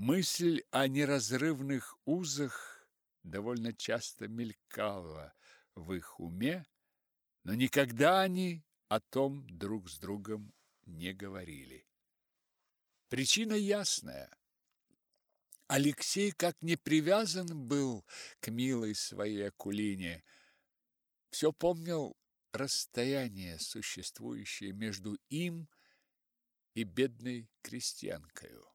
Мысль о неразрывных узах довольно часто мелькала в их уме, но никогда они о том друг с другом не говорили. Причина ясная. Алексей как не привязан был к милой своей Акулине, все помнил расстояние, существующее между им и бедной крестьянкою.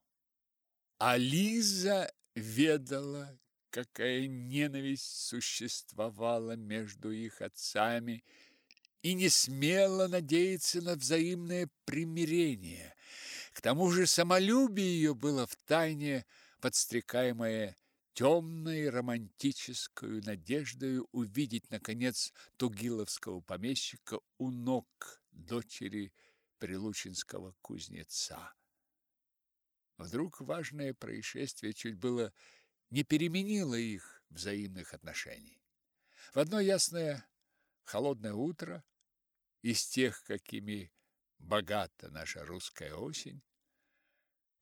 А Лиза ведала, какая ненависть существовала между их отцами, и не смела надеяться на взаимное примирение. К тому же самолюбие ее было втайне подстрекаемое темной романтической надеждой увидеть, наконец, тугиловского помещика у ног дочери прилучинского кузнеца. Вдруг важное происшествие чуть было не переменило их взаимных отношений. В одно ясное холодное утро из тех, какими богата наша русская осень,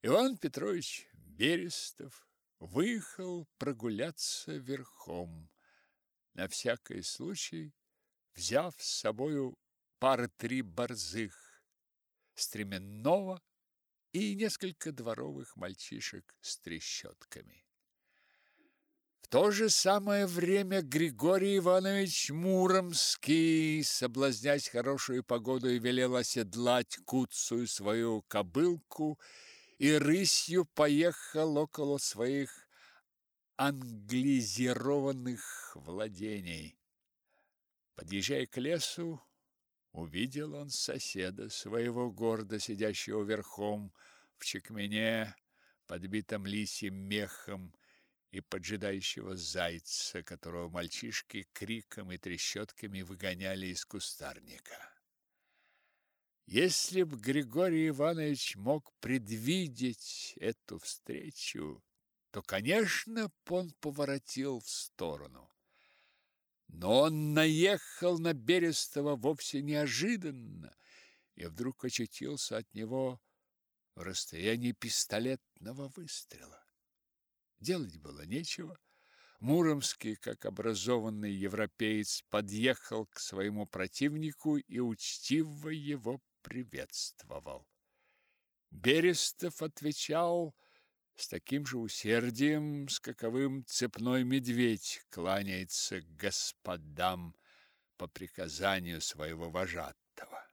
Иван Петрович Берестов выехал прогуляться верхом, на всякий случай взяв с собою пары три борзых, стременного и несколько дворовых мальчишек с трещотками. В то же самое время Григорий Иванович Муромский, соблазнясь хорошую погоду, велел оседлать куцую свою кобылку и рысью поехал около своих англизированных владений. Подъезжая к лесу, увидел он соседа своего гордо сидящего верхом в чекмене, подбитом лисьим мехом, и поджидающего зайца, которого мальчишки криком и трещотками выгоняли из кустарника. Если б Григорий Иванович мог предвидеть эту встречу, то, конечно, он поворотил в сторону. Но он наехал на Берестова вовсе неожиданно и вдруг очутился от него в расстоянии пистолетного выстрела. Делать было нечего. Муромский, как образованный европеец, подъехал к своему противнику и учтиво его приветствовал. Берестов отвечал с таким же усердием, с каковым цепной медведь кланяется господам по приказанию своего вожатого.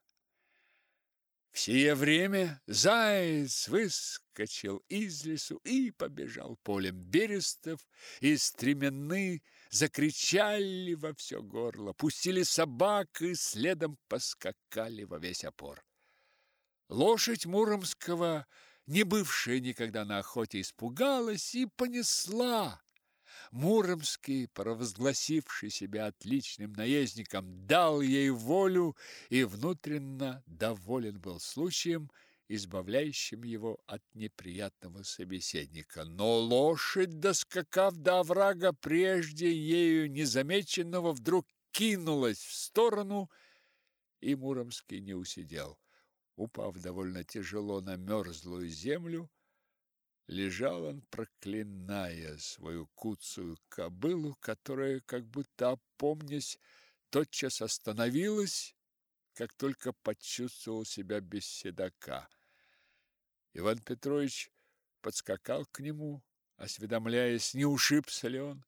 В сие время заяц выскочил из лесу и побежал полем берестов, и стременны закричали во все горло, пустили собак и следом поскакали во весь опор. Лошадь Муромского, не бывшая никогда на охоте, испугалась и понесла Муромский, провозгласивший себя отличным наездником, дал ей волю и внутренно доволен был случаем, избавляющим его от неприятного собеседника. Но лошадь, доскакав до оврага, прежде ею незамеченного, вдруг кинулась в сторону, и Муромский не усидел. Упав довольно тяжело на мерзлую землю, лежал он, проклиная свою куцую кобылу, которая, как будто опомнясь, тотчас остановилась, как только почувствовал себя без седока. Иван Петрович подскакал к нему, осведомляясь, не ушибся ли он.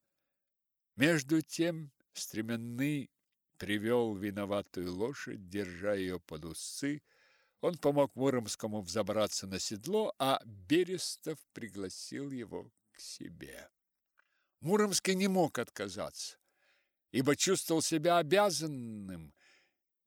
Между тем стременный привел виноватую лошадь, держа ее под усы, он помог Муромскому взобраться на седло, а Берестов пригласил его к себе. Муромский не мог отказаться, ибо чувствовал себя обязанным,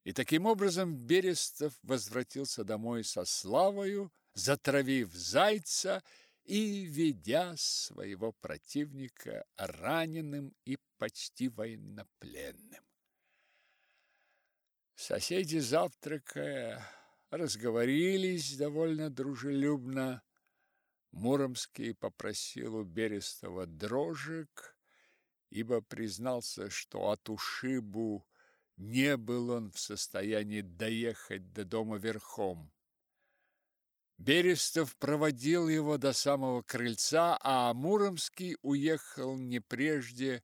и таким образом Берестов возвратился домой со славою, затравив зайца и ведя своего противника раненым и почти военнопленным. Соседи, завтракая, разговорились довольно дружелюбно. Муромский попросил у Берестова дрожек, ибо признался, что от ушибу не был он в состоянии доехать до дома верхом. Берестов проводил его до самого крыльца, а Муромский уехал не прежде,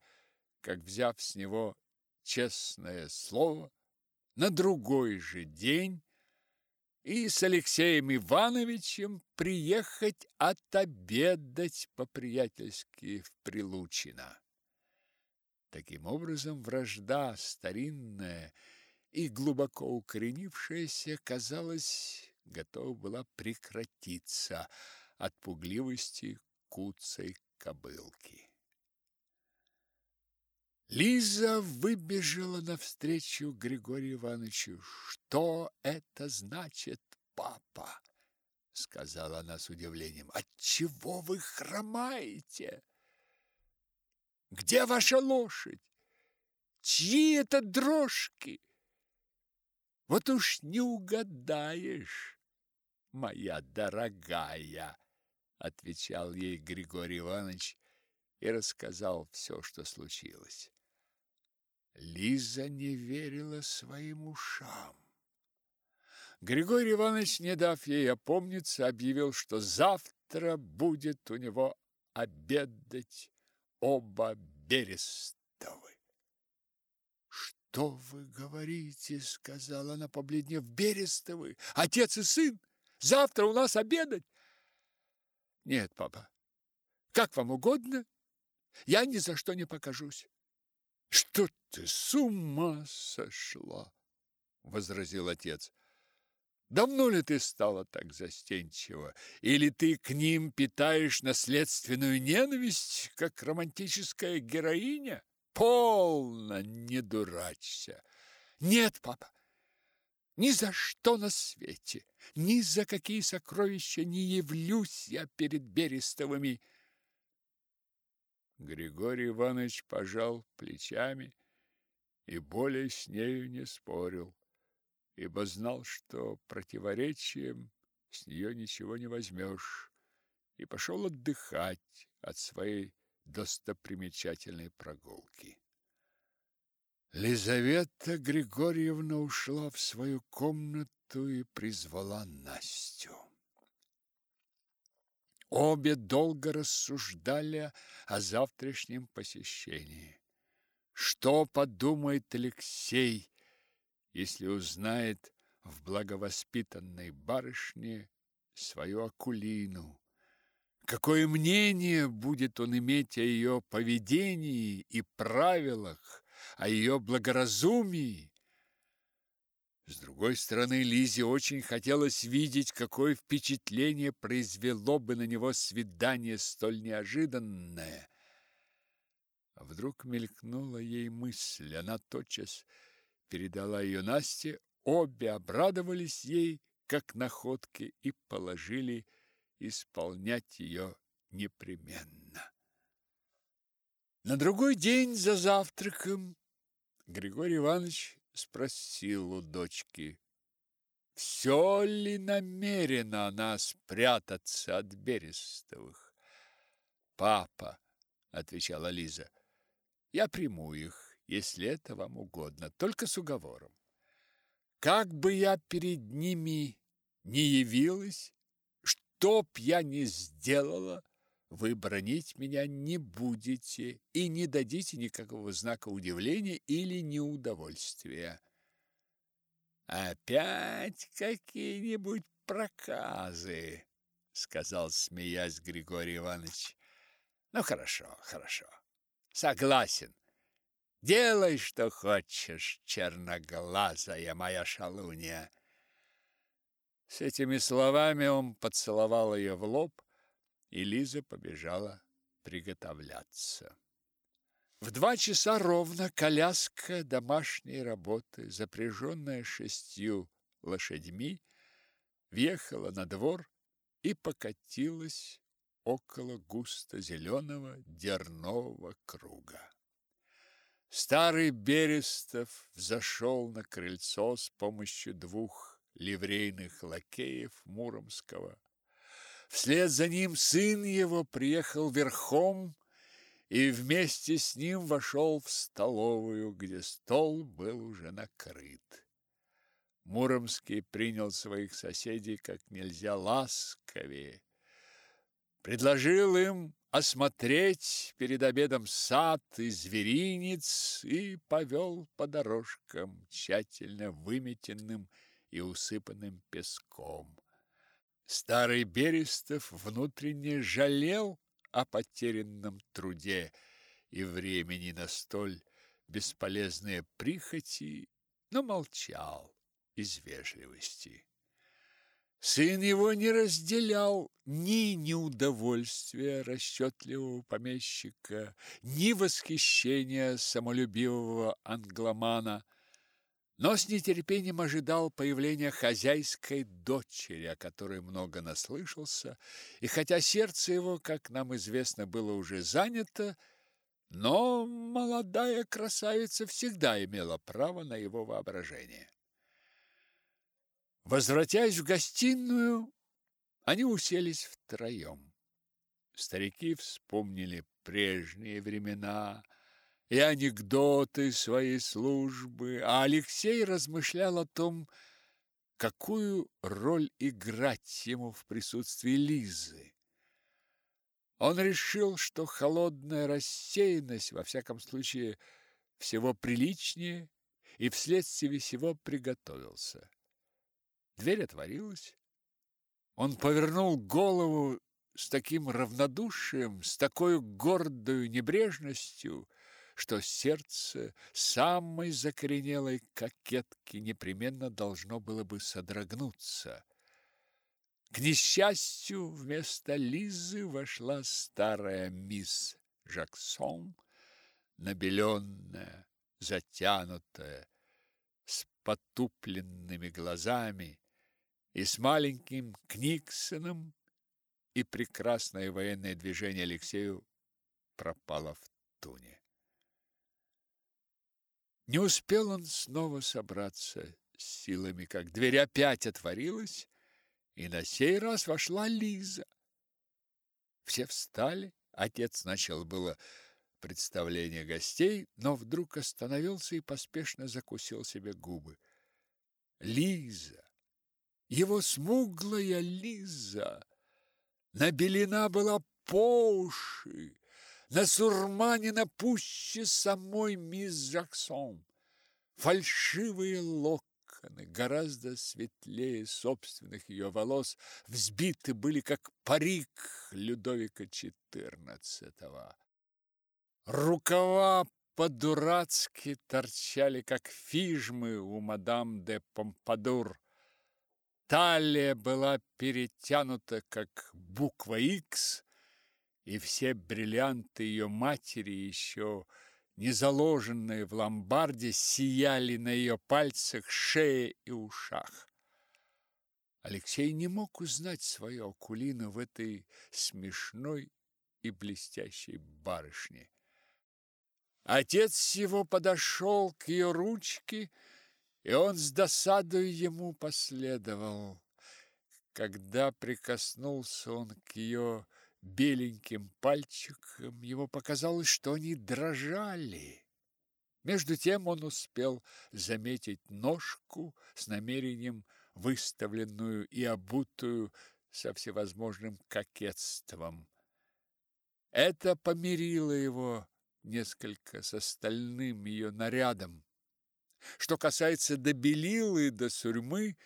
как, взяв с него честное слово, на другой же день и с Алексеем Ивановичем приехать отобедать по-приятельски в Прилучино. Таким образом, вражда старинная и глубоко укоренившаяся, казалось, готова была прекратиться от пугливости куцей кобылки. Лиза выбежала навстречу Григорию Ивановичу. «Что это значит, папа?» — сказала она с удивлением. «Отчего вы хромаете? Где ваша лошадь? Чьи это дрожки?» Вот уж не угадаешь, моя дорогая, отвечал ей Григорий Иванович и рассказал все, что случилось. Лиза не верила своим ушам. Григорий Иванович, не дав ей опомниться, объявил, что завтра будет у него обедать оба Берестовы. «Что вы говорите?» — сказала она, побледнев. «Берестовы, отец и сын, завтра у нас обедать?» «Нет, папа, как вам угодно, я ни за что не покажусь». «Что ты с ума сошла?» — возразил отец. «Давно ли ты стала так застенчива? Или ты к ним питаешь наследственную ненависть, как романтическая героиня?» Полно, не дурачься. Нет, папа, ни за что на свете, ни за какие сокровища не явлюсь я перед Берестовыми. Григорий Иванович пожал плечами и более с нею не спорил, ибо знал, что противоречием с нее ничего не возьмешь, и пошел отдыхать от своей достопримечательной прогулки. Лизавета Григорьевна ушла в свою комнату и призвала Настю. Обе долго рассуждали о завтрашнем посещении. Что подумает Алексей, если узнает в благовоспитанной барышне свою Акулину? Какое мнение будет он иметь о ее поведении и правилах, о ее благоразумии? С другой стороны, Лизе очень хотелось видеть, какое впечатление произвело бы на него свидание столь неожиданное. А вдруг мелькнула ей мысль, она тотчас передала ее Насте, обе обрадовались ей, как находке, и положили исполнять ее непременно. На другой день за завтраком Григорий Иванович спросил у дочки, все ли намерена она спрятаться от Берестовых. «Папа», — отвечала Лиза, — «я приму их, если это вам угодно, только с уговором. Как бы я перед ними не явилась, что б я ни сделала, вы бронить меня не будете и не дадите никакого знака удивления или неудовольствия. Опять какие-нибудь проказы, сказал, смеясь Григорий Иванович. Ну хорошо, хорошо. Согласен. Делай, что хочешь, черноглазая моя шалунья. С этими словами он поцеловал ее в лоб, и Лиза побежала приготовляться. В два часа ровно коляска домашней работы, запряженная шестью лошадьми, въехала на двор и покатилась около густо-зеленого дернового круга. Старый Берестов взошел на крыльцо с помощью двух ливрейных лакеев Муромского. Вслед за ним сын его приехал верхом и вместе с ним вошел в столовую, где стол был уже накрыт. Муромский принял своих соседей как нельзя ласковее. Предложил им осмотреть перед обедом сад и зверинец и повел по дорожкам, тщательно выметенным и усыпанным песком. Старый Берестов внутренне жалел о потерянном труде и времени на столь бесполезные прихоти, но молчал из вежливости. Сын его не разделял ни неудовольствия расчетливого помещика, ни восхищения самолюбивого англомана, но с нетерпением ожидал появления хозяйской дочери, о которой много наслышался, и хотя сердце его, как нам известно, было уже занято, но молодая красавица всегда имела право на его воображение. Возвратясь в гостиную, они уселись втроем. Старики вспомнили прежние времена и анекдоты своей службы, а Алексей размышлял о том, какую роль играть ему в присутствии Лизы. Он решил, что холодная рассеянность, во всяком случае, всего приличнее, и вследствие всего приготовился. Дверь отворилась. Он повернул голову с таким равнодушием, с такой гордой небрежностью, что сердце самой закоренелой кокетки непременно должно было бы содрогнуться. К несчастью, вместо Лизы вошла старая мисс Жаксон, набеленная, затянутая, с потупленными глазами, и с маленьким Книксоном, и прекрасное военное движение Алексею пропало в туне. Не успел он снова собраться с силами, как дверь опять отворилась, и на сей раз вошла Лиза. Все встали, отец начал было представление гостей, но вдруг остановился и поспешно закусил себе губы. Лиза его смуглая Лиза набелена была по уши, насурманена пуще самой мисс Джаксон. Фальшивые локоны, гораздо светлее собственных ее волос, взбиты были, как парик Людовика XIV. Рукава по-дурацки торчали, как фижмы у мадам де Помпадур. Талия была перетянута, как буква X, и все бриллианты ее матери, еще не заложенные в ломбарде, сияли на ее пальцах, шее и ушах. Алексей не мог узнать свою Акулину в этой смешной и блестящей барышне. Отец его подошел к ее ручке и он с досадой ему последовал. Когда прикоснулся он к ее беленьким пальчикам, ему показалось, что они дрожали. Между тем он успел заметить ножку с намерением выставленную и обутую со всевозможным кокетством. Это помирило его несколько с остальным ее нарядом. Что касается до белилы, до сурьмы,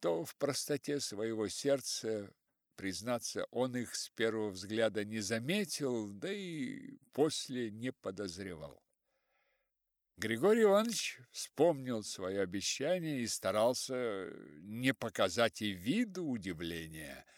то в простоте своего сердца, признаться, он их с первого взгляда не заметил, да и после не подозревал. Григорий Иванович вспомнил свое обещание и старался не показать и виду удивления –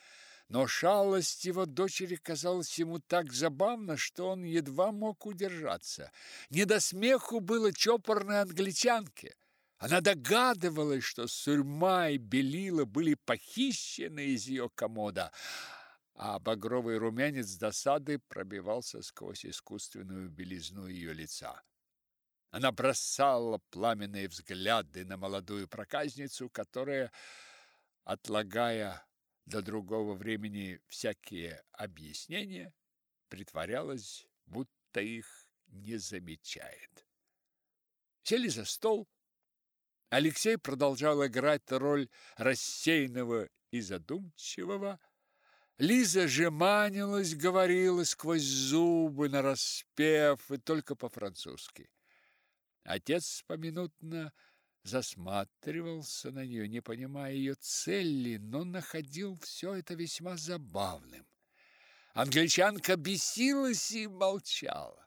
но шалость его дочери казалась ему так забавна, что он едва мог удержаться. Не до смеху было чопорной англичанке. Она догадывалась, что сурьма и белила были похищены из ее комода, а багровый румянец досады пробивался сквозь искусственную белизну ее лица. Она бросала пламенные взгляды на молодую проказницу, которая, отлагая до другого времени всякие объяснения, притворялась, будто их не замечает. Сели за стол. Алексей продолжал играть роль рассеянного и задумчивого. Лиза же манилась, говорила сквозь зубы, нараспев, и только по-французски. Отец поминутно засматривался на нее, не понимая ее цели, но находил все это весьма забавным. Англичанка бесилась и молчала.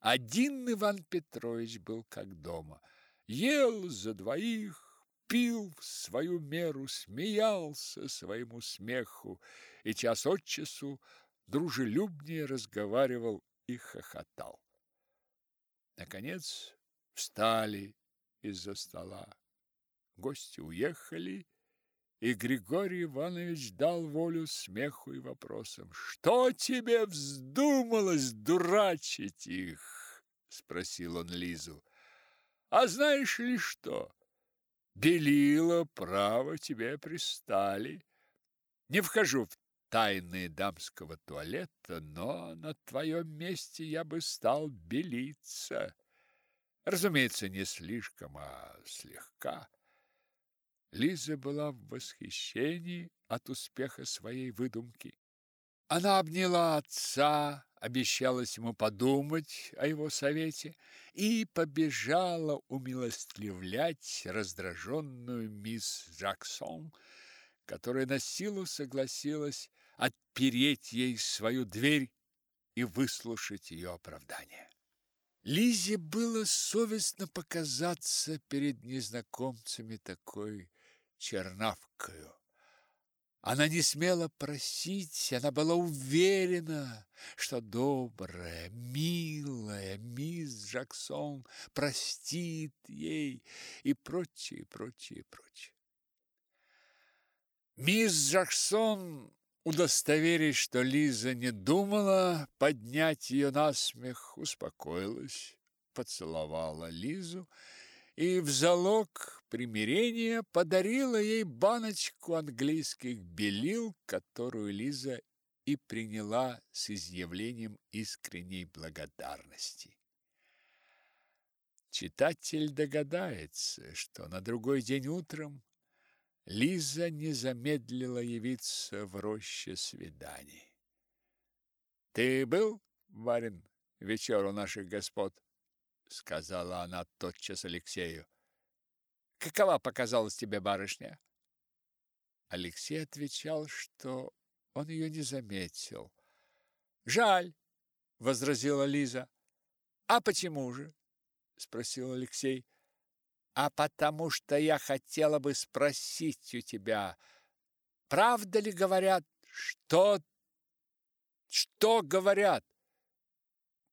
Один Иван Петрович был как дома – ел за двоих, пил в свою меру, смеялся своему смеху и час от часу дружелюбнее разговаривал и хохотал. Наконец встали из-за стола. Гости уехали, и Григорий Иванович дал волю смеху и вопросам. «Что тебе вздумалось дурачить их?» – спросил он Лизу. А знаешь ли что? Белила, право, тебе пристали. Не вхожу в тайны дамского туалета, но на твоем месте я бы стал белиться. Разумеется, не слишком, а слегка. Лиза была в восхищении от успеха своей выдумки. Она обняла отца, обещалась ему подумать о его совете и побежала умилостливлять раздраженную мисс Джаксон, которая на силу согласилась отпереть ей свою дверь и выслушать ее оправдание. Лизе было совестно показаться перед незнакомцами такой чернавкою. Она не смела просить, она была уверена, что добрая, милая мисс Джаксон простит ей и прочее, прочее, прочее. Мисс Джаксон, удостоверясь, что Лиза не думала поднять ее на смех, успокоилась, поцеловала Лизу в залог примирения подарила ей баночку английских белил, которую Лиза и приняла с изъявлением искренней благодарности. Читатель догадается, что на другой день утром Лиза не замедлила явиться в роще свиданий. «Ты был, барин, вечер у наших господ?» Сказала она тотчас Алексею. Какова показалась тебе барышня? Алексей отвечал, что он ее не заметил. Жаль, возразила Лиза. А почему же? спросил Алексей. А потому что я хотела бы спросить у тебя, правда ли говорят, что что говорят?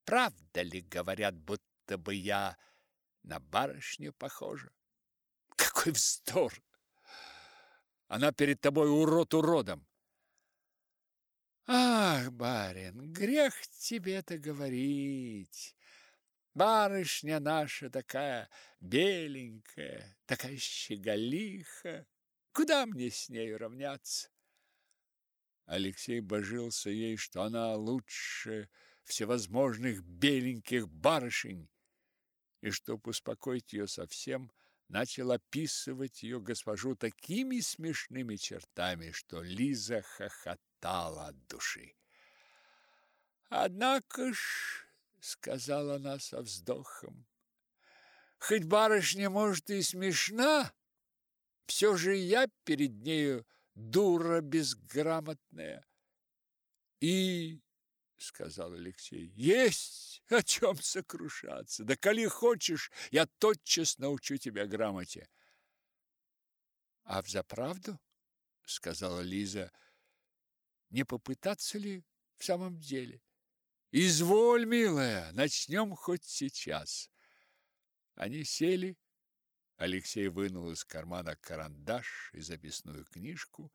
Правда ли говорят, будто будто бы я на барышню похожа. Какой вздор! Она перед тобой урод уродом. Ах, барин, грех тебе это говорить. Барышня наша такая беленькая, такая щеголиха. Куда мне с нею равняться? Алексей божился ей, что она лучше всевозможных беленьких барышень и, чтобы успокоить ее совсем, начал описывать ее госпожу такими смешными чертами, что Лиза хохотала от души. «Однако ж, — сказала она со вздохом, — хоть барышня, может, и смешна, все же я перед нею дура безграмотная. И сказал Алексей. Есть о чем сокрушаться. Да коли хочешь, я тотчас научу тебя грамоте. А в заправду, сказала Лиза, не попытаться ли в самом деле? Изволь, милая, начнем хоть сейчас. Они сели. Алексей вынул из кармана карандаш и записную книжку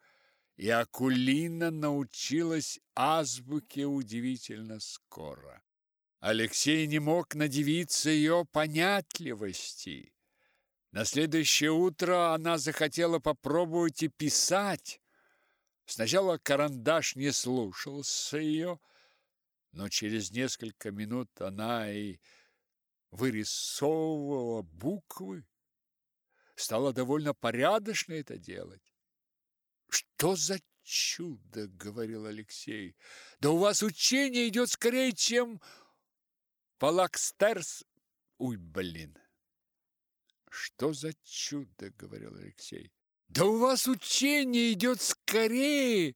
и Акулина научилась азбуке удивительно скоро. Алексей не мог надевиться ее понятливости. На следующее утро она захотела попробовать и писать. Сначала карандаш не слушался ее, но через несколько минут она и вырисовывала буквы, стало довольно порядочно это делать. Что за чудо, говорил Алексей. Да у вас учение идет скорее, чем Палакстерс. Уй, блин. Что за чудо, говорил Алексей. Да у вас учение идет скорее,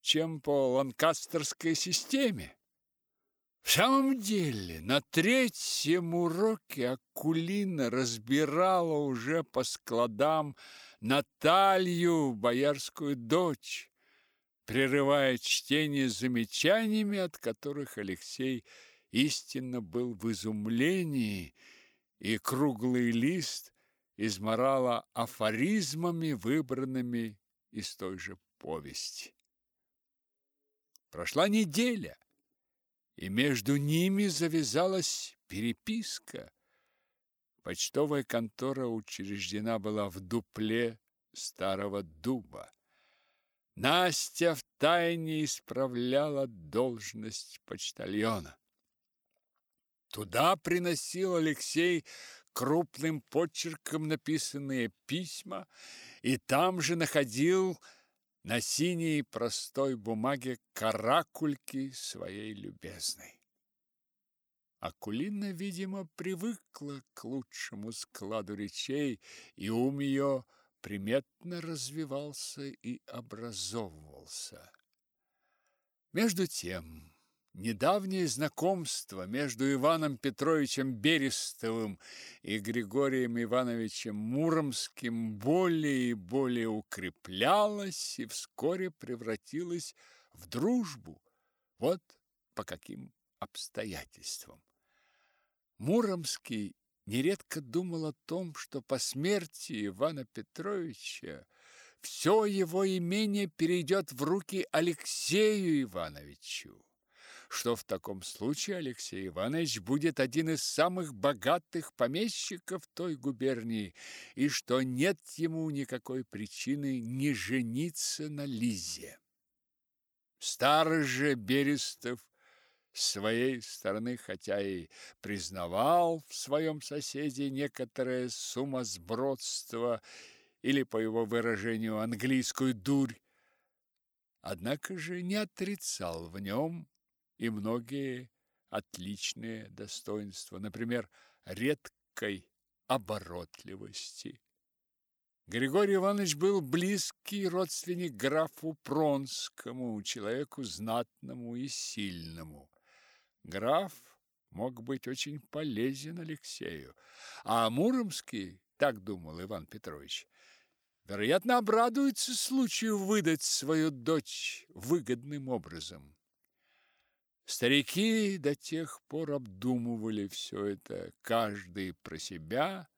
чем по ланкастерской системе. В самом деле, на третьем уроке Акулина разбирала уже по складам Наталью, боярскую дочь, прерывая чтение замечаниями, от которых Алексей истинно был в изумлении, и круглый лист изморала афоризмами, выбранными из той же повести. Прошла неделя, и между ними завязалась переписка. Почтовая контора учреждена была в дупле старого дуба. Настя втайне исправляла должность почтальона. Туда приносил Алексей крупным почерком написанные письма и там же находил на синей простой бумаге каракульки своей любезной. Акулина, видимо, привыкла к лучшему складу речей, и ум ее приметно развивался и образовывался. Между тем, Недавнее знакомство между Иваном Петровичем Берестовым и Григорием Ивановичем Муромским более и более укреплялось и вскоре превратилось в дружбу. Вот по каким обстоятельствам. Муромский нередко думал о том, что по смерти Ивана Петровича все его имение перейдет в руки Алексею Ивановичу что в таком случае Алексей Иванович будет один из самых богатых помещиков той губернии, и что нет ему никакой причины не жениться на Лизе. Старый же Берестов с своей стороны, хотя и признавал в своем соседе некоторое сумасбродство или, по его выражению, английскую дурь, однако же не отрицал в нем и многие отличные достоинства, например, редкой оборотливости. Григорий Иванович был близкий родственник графу Пронскому, человеку знатному и сильному. Граф мог быть очень полезен Алексею, а Муромский, так думал Иван Петрович, вероятно, обрадуется случаю выдать свою дочь выгодным образом. Старики до тех пор обдумывали все это, каждый про себя,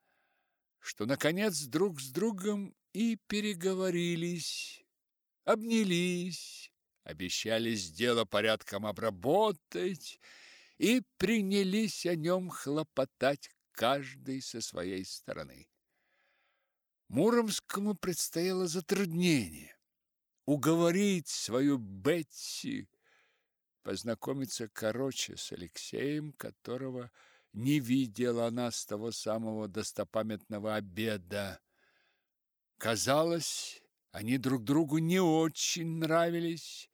что, наконец, друг с другом и переговорились, обнялись, обещались дело порядком обработать и принялись о нем хлопотать каждый со своей стороны. Муромскому предстояло затруднение уговорить свою Бетси познакомиться короче с Алексеем, которого не видела она с того самого достопамятного обеда. Казалось, они друг другу не очень нравились.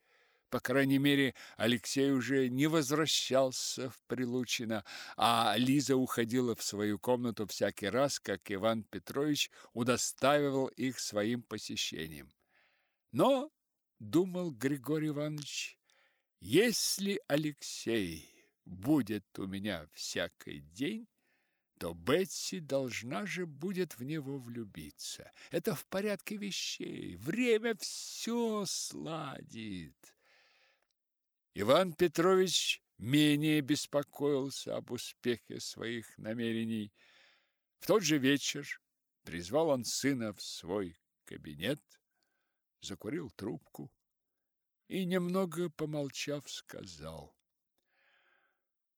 По крайней мере, Алексей уже не возвращался в Прилучино, а Лиза уходила в свою комнату всякий раз, как Иван Петрович удостаивал их своим посещением. Но, думал Григорий Иванович, если Алексей будет у меня всякий день, то Бетси должна же будет в него влюбиться. Это в порядке вещей. Время все сладит. Иван Петрович менее беспокоился об успехе своих намерений. В тот же вечер призвал он сына в свой кабинет, закурил трубку и, немного помолчав, сказал.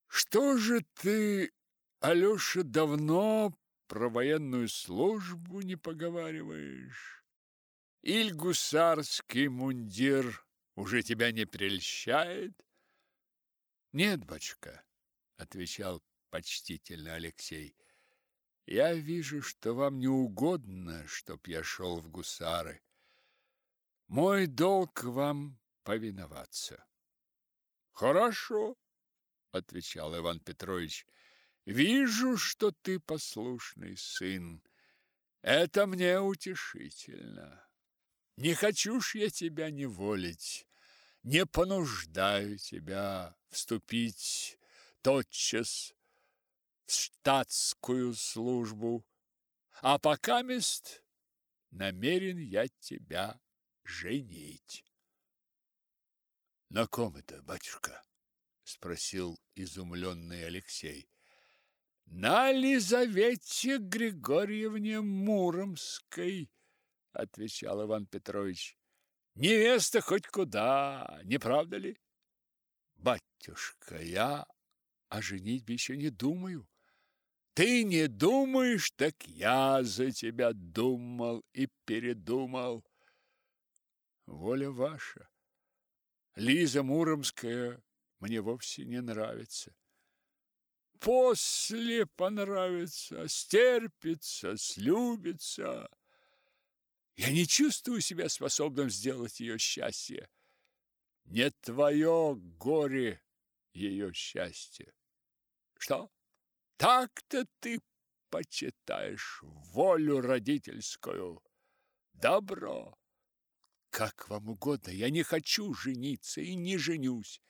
«Что же ты, Алёша, давно про военную службу не поговариваешь? Иль гусарский мундир уже тебя не прельщает?» «Нет, бачка», — отвечал почтительно Алексей, Я вижу, что вам не угодно, чтоб я шел в гусары. Мой долг вам повиноваться. Хорошо, отвечал Иван Петрович. Вижу, что ты послушный сын. Это мне утешительно. Не хочу ж я тебя неволить, не понуждаю тебя вступить тотчас в штатскую службу, а пока мест намерен я тебя женить. На ком это, батюшка? спросил изумленный Алексей. На Лизавете Григорьевне Муромской, отвечал Иван Петрович. Невеста хоть куда, не правда ли? Батюшка, я о женитьбе еще не думаю. Ты не думаешь, так я за тебя думал и передумал. Воля ваша. Лиза Муромская мне вовсе не нравится. После понравится, стерпится, слюбится. Я не чувствую себя способным сделать ее счастье. Не твое горе ее счастье. Что? Так-то ты почитаешь волю родительскую. Добро. Как вам угодно, я не хочу жениться и не женюсь.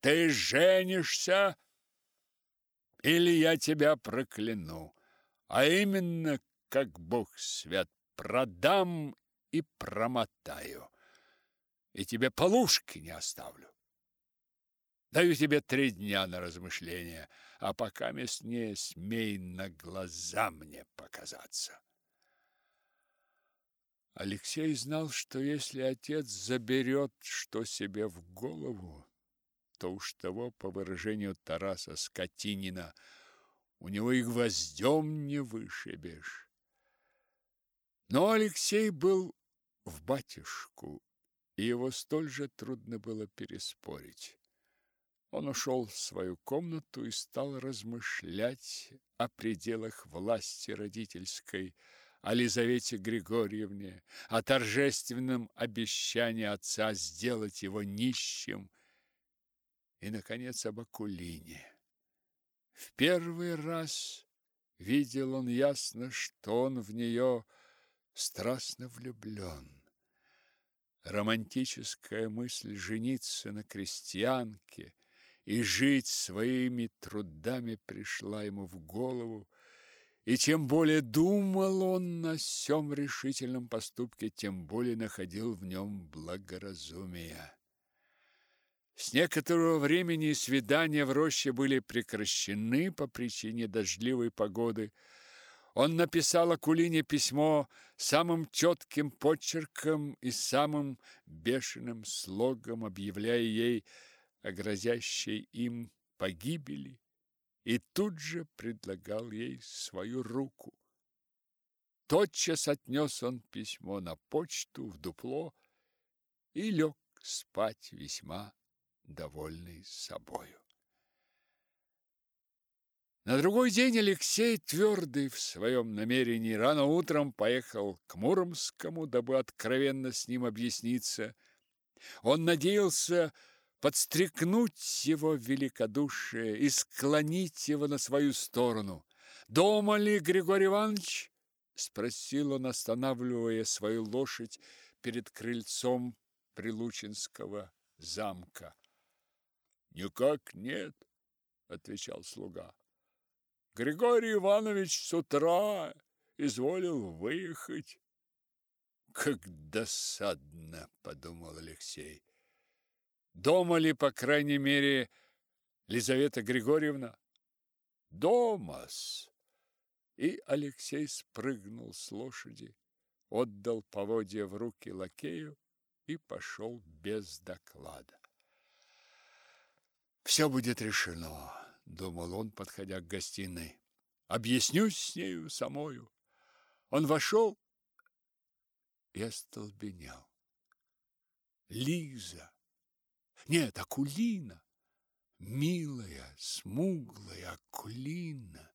Ты женишься, или я тебя прокляну, а именно, как Бог свят, продам и промотаю, и тебе полушки не оставлю. Даю тебе три дня на размышление, а пока мест не смей на глаза мне показаться. Алексей знал, что если отец заберет что себе в голову, то уж того, по выражению Тараса Скотинина, у него и гвоздем не вышибешь. Но Алексей был в батюшку, и его столь же трудно было переспорить. Он ушел в свою комнату и стал размышлять о пределах власти родительской, о Лизавете Григорьевне, о торжественном обещании отца сделать его нищим и, наконец, об Акулине. В первый раз видел он ясно, что он в нее страстно влюблен. Романтическая мысль жениться на крестьянке – и жить своими трудами пришла ему в голову, и чем более думал он на сём решительном поступке, тем более находил в нем благоразумие. С некоторого времени свидания в роще были прекращены по причине дождливой погоды. Он написал Акулине письмо самым четким почерком и самым бешеным слогом, объявляя ей, о грозящей им погибели и тут же предлагал ей свою руку. Тотчас отнес он письмо на почту в дупло и лег спать весьма довольный собою. На другой день Алексей, твердый в своем намерении, рано утром поехал к Муромскому, дабы откровенно с ним объясниться. Он надеялся, подстрекнуть его великодушие и склонить его на свою сторону. «Дома ли Григорий Иванович?» – спросил он, останавливая свою лошадь перед крыльцом Прилучинского замка. «Никак нет», – отвечал слуга. «Григорий Иванович с утра изволил выехать». «Как досадно!» – подумал Алексей. Дома ли, по крайней мере, Лизавета Григорьевна? Домас. И Алексей спрыгнул с лошади, отдал поводья в руки лакею и пошел без доклада. «Все будет решено», — думал он, подходя к гостиной. «Объяснюсь с нею самою». Он вошел и остолбенел. Лиза нет, Акулина. Милая, смуглая Акулина.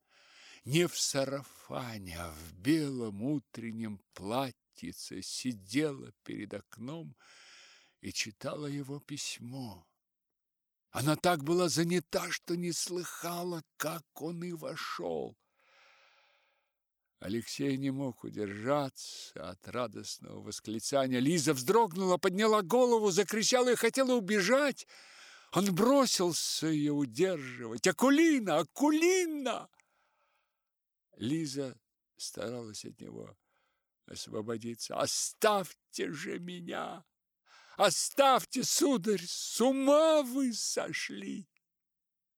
не в сарафане, а в белом утреннем платьице сидела перед окном и читала его письмо. Она так была занята, что не слыхала, как он и вошел. Алексей не мог удержаться от радостного восклицания. Лиза вздрогнула, подняла голову, закричала и хотела убежать. Он бросился ее удерживать. «Акулина! Акулина!» Лиза старалась от него освободиться. «Оставьте же меня! Оставьте, сударь! С ума вы сошли!»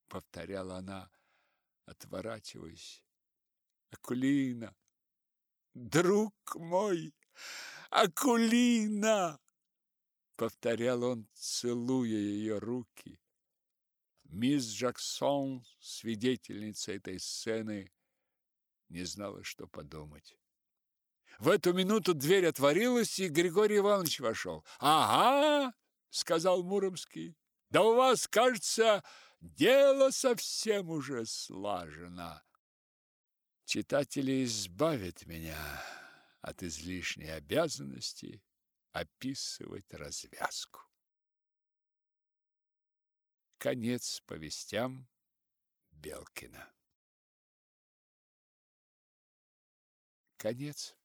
Повторяла она, отворачиваясь. Акулина, друг мой, Акулина, повторял он, целуя ее руки. Мисс Джексон, свидетельница этой сцены, не знала, что подумать. В эту минуту дверь отворилась, и Григорий Иванович вошел. «Ага!» — сказал Муромский. «Да у вас, кажется, дело совсем уже слажено. Читатели избавят меня от излишней обязанности описывать развязку. Конец повестям Белкина. Конец.